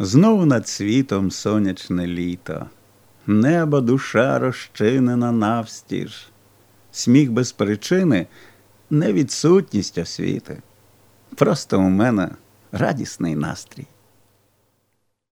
Знову над світом сонячне літо, небо душа розчинена навстіж, сміх без причини не відсутність освіти. Просто у мене радісний настрій.